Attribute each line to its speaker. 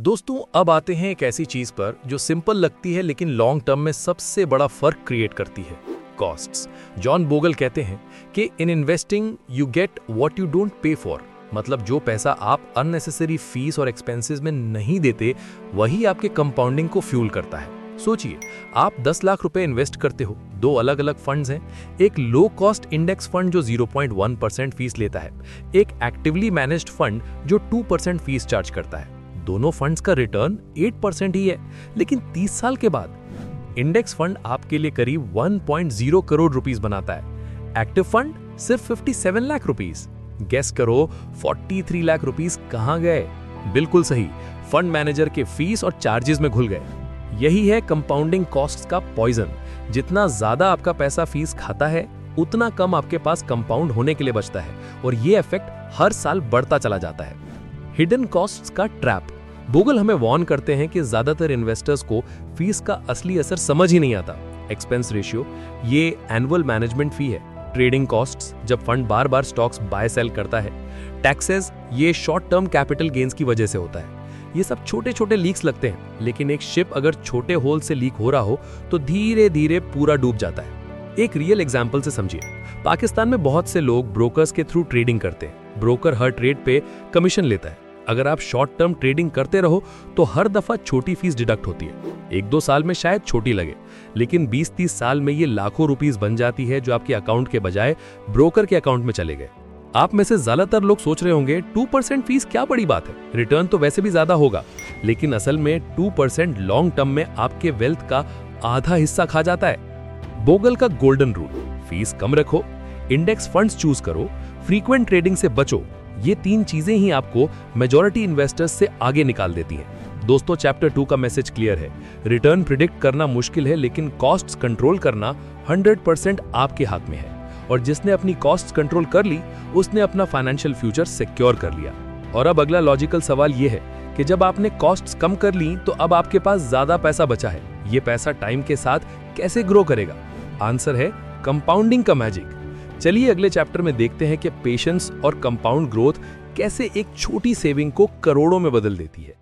Speaker 1: दोस्तों, अब आते हैं एक ऐसी चीज़ पर जो सिंपल लगती है लेकिन लॉन्ग टर्म में सबसे बड़ा फ़र्क क्रिएट करती है, कॉस्ट्स। जॉन बोगल कहते हैं कि in investing, you get what you don't pay for मतलब जो पैसा आप अननेसेसरी फ़ीस और एक्सपेंसेस में नहीं देते, वही आपके कंपाउंडिंग को फ्यूल करता है। सोचिए, आप 10 लाख रुपए इन्वेस्ट करते हो, दो अलग अलग फंड्स हैं, एक लो कॉस्ट इंडेक्स फंड जो 0.1 परसेंट फ़ीस लेता है, एक एक्टिवली मैनेज्ड फंड जो 2 परसेंट फ़ीस चार्ज करता है। दोनों फंड्स का रिटर्न 8 परसेंट ही है। लेकिन 30 साल के बाद, इंडेक्स फंड आपके लिए करीब 1.0 करोड़ रुपीस बनाता है। एक्टिव फंड सिर्फ़ 57 लाख रुपीस। गेस करो 43 लाख रुपीस कहाँ गए? बिल्कुल सही, फंड मैनेजर के फ़ीस और चार्जेस में घुल गए। यही है कंपाउंडिंग कॉस्ट का पॉइजन। जितना ज़्यादा आपका पैसा फ़ीस खाता है, उतना कम आपके पास कंपाउंड होने के लिए बचता है। और ये इफ़ेक्ट हर साल बढ़ता चला जाता है। हिडन कॉस्ट्स का ट्रैप गूगल हमें वॉर्न करते हैं कि ज़्यादातर इन्वेस्टर्स को फ़ीस का असली असर समझ ही नहीं आता. एक्सपेंस रेशियो ये एनुअल मैनेजमेंट फ़ी है. ट्रेडिंग कॉस्ट्स जब फंड बार बार स्टॉक्स बाय सेल करता है. टैक्सेस ये शॉर्ट टर्म कैपिटल गेन्स की वजह से होता है. ये सब छोटे छोटे लीक्स लगते हैं, लेकिन एक शिप अगर छोटे होल से लीक हो रहा हो तो धीरे धीरे पूरा डूब जाता है. एक रियल एग्ज़ाम्पल से समझिए. पाकिस्तान में बहुत से लोग ब्रोकर्स के थ्रू ट्रेडिंग करते हैं. ब्रोकर हर ट्रेड पे कमीशन लेता है. अगर आप शॉर्ट टर्म ट्रेडिंग करते रहो तो हर दफ़ा छोटी फ़ीस डिडक्ट होती है। एक दो साल में शायद छोटी लगे, लेकिन 20-30 साल में ये लाखों रुपीस बन जाती है जो आपके अकाउंट के बजाय ब्रोकर के अकाउंट में चले गए। आप में से ज़्यादातर लोग सोच रहे होंगे टू परसेंट फ़ीस क्या बड़ी बात है? रिटर्न तो वैसे भी ज़्यादा होगा, लेकिन असल में टू परसेंट लॉन्ग टर्म में आपके वेल्थ का आधा हिस्सा खा जाता है। बोगल का गोल्डन रूल फ़ीस कम रखो इंडेक्स फंड्स चूज़ करो फ्रीक्वेंट ट्रेडिंग से बचो। ये तीन चीज़ें ही आपको मेजोरिटी इन्वेस्टर्स से आगे निकाल देती हैं। दोस्तों चैप्टर टू का मैसेज क्लियर है। रिटर्न प्रिडिक्ट करना मुश्किल है, लेकिन कॉस्ट्स कंट्रोल करना 100 परसेंट आपके हाथ में है। और जिसने अपनी कॉस्ट कंट्रोल कर ली, उसने अपना फाइनेंशियल फ्यूचर सिक्योर कर लिया। और अब अगला लॉजिकल सवाल ये है कि जब आपने कॉस्ट कम कर ली तो अब आपके पास ज़्यादा पैसा बचा है। ये पैसा टाइम के साथ कैसे ग्रो करेगा? आंसर है कंपाउंडिंग का मैजिक चलिए अगले चैप्टर में देखते हैं कि पेशेंस और कंपाउंड ग्रोथ कैसे एक छोटी सेविंग को करोड़ों में बदल देती है।